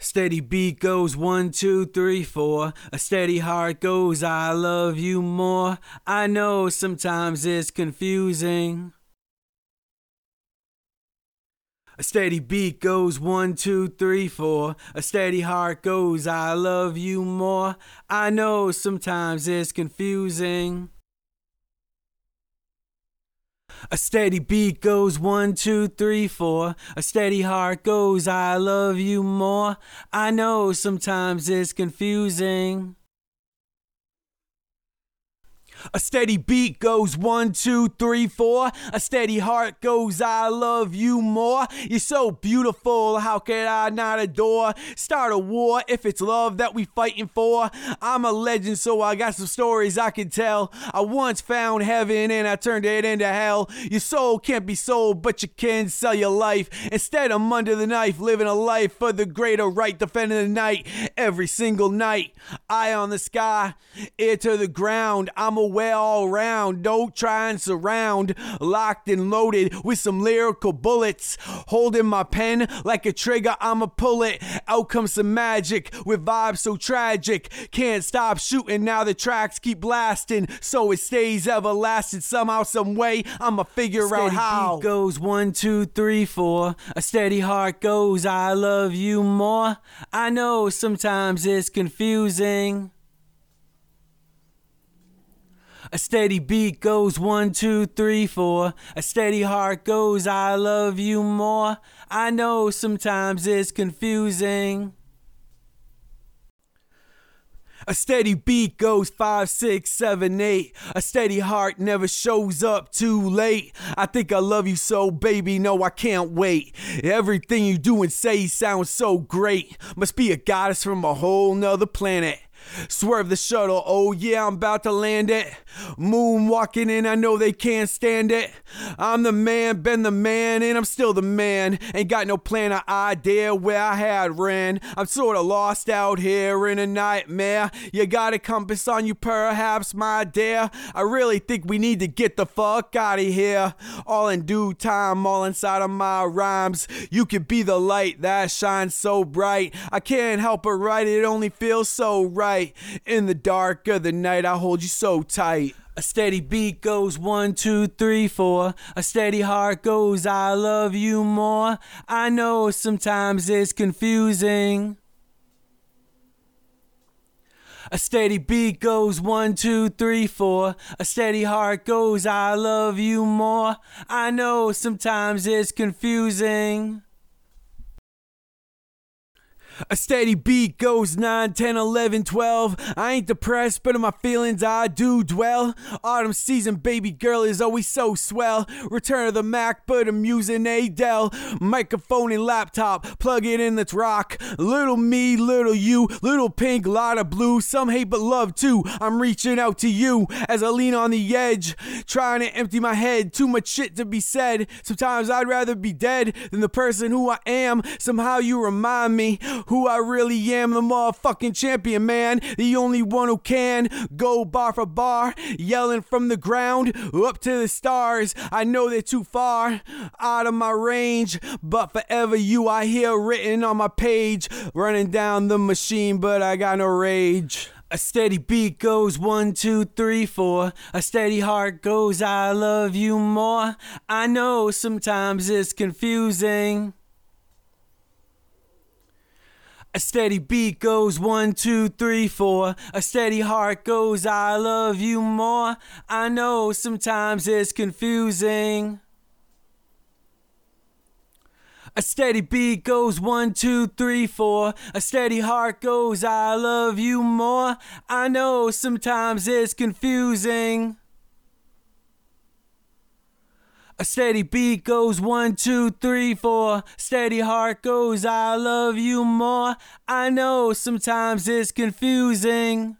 Steady beat goes one, two, three, four. A steady heart goes, I love you more. I know sometimes it's confusing. A steady beat goes one, two, three, four. A steady heart goes, I love you more. I know sometimes it's confusing. A steady beat goes one, two, three, four. A steady heart goes, I love you more. I know sometimes it's confusing. A steady beat goes one, two, three, four. A steady heart goes, I love you more. You're so beautiful, how could I not adore? Start a war if it's love that we fighting for. I'm a legend, so I got some stories I can tell. I once found heaven and I turned it into hell. Your soul can't be sold, but you can sell your life. Instead, I'm under the knife, living a life for the greater right, defending the night every single night. Eye on the sky, ear to the ground. I'm a well all around. Don't try and surround. Locked and loaded with some lyrical bullets. Holding my pen like a trigger, I'ma pull it. Out comes some magic with vibes so tragic. Can't stop shooting now the tracks keep blasting. So it stays everlasting somehow, some way. I'ma figure Steady out how. beat goes one, two, three, four. A steady heart goes, I love you more. I know sometimes it's confusing. A steady beat goes one, two, three, four. A steady heart goes, I love you more. I know sometimes it's confusing. A steady beat goes five, six, seven, eight. A steady heart never shows up too late. I think I love you so, baby. No, I can't wait. Everything you do and say sounds so great. Must be a goddess from a whole nother planet. Swerve the shuttle, oh yeah, I'm about to land it. Moonwalking in, I know they can't stand it. I'm the man, been the man, and I'm still the man. Ain't got no plan or idea where I had ran. I'm sorta lost out here in a nightmare. You got a compass on you, perhaps, my dear. I really think we need to get the fuck out of here. All in due time, all inside of my rhymes. You could be the light that shines so bright. I can't help but write it, only feels so right. In the dark of the night, I hold you so tight. A steady beat goes one, two, three, four. A steady heart goes, I love you more. I know sometimes it's confusing. A steady beat goes one, two, three, four. A steady heart goes, I love you more. I know sometimes it's confusing. A steady beat goes 9, 10, 11, 12. I ain't depressed, but in my feelings I do dwell. Autumn season, baby girl is always so swell. Return of the Mac, but I'm using a Dell. Microphone and laptop, plug it in, let's rock. Little me, little you, little pink, lot of blue. Some hate but love too. I'm reaching out to you as I lean on the edge, trying to empty my head. Too much shit to be said. Sometimes I'd rather be dead than the person who I am. Somehow you remind me who I really am, the motherfucking champion, man. The only one who can go bar for bar, yelling from the ground up to the stars. I know they're too far out of my range, but forever you I hear written on my page. Running down the machine, but I got no rage. A steady beat goes one, two, three, four. A steady heart goes, I love you more. I know sometimes it's confusing. A steady beat goes one, two, three, four. A steady heart goes, I love you more. I know sometimes it's confusing. A steady beat goes one, two, three, four. A steady heart goes, I love you more. I know sometimes it's confusing. A steady beat goes one, two, three, four. Steady heart goes, I love you more. I know sometimes it's confusing.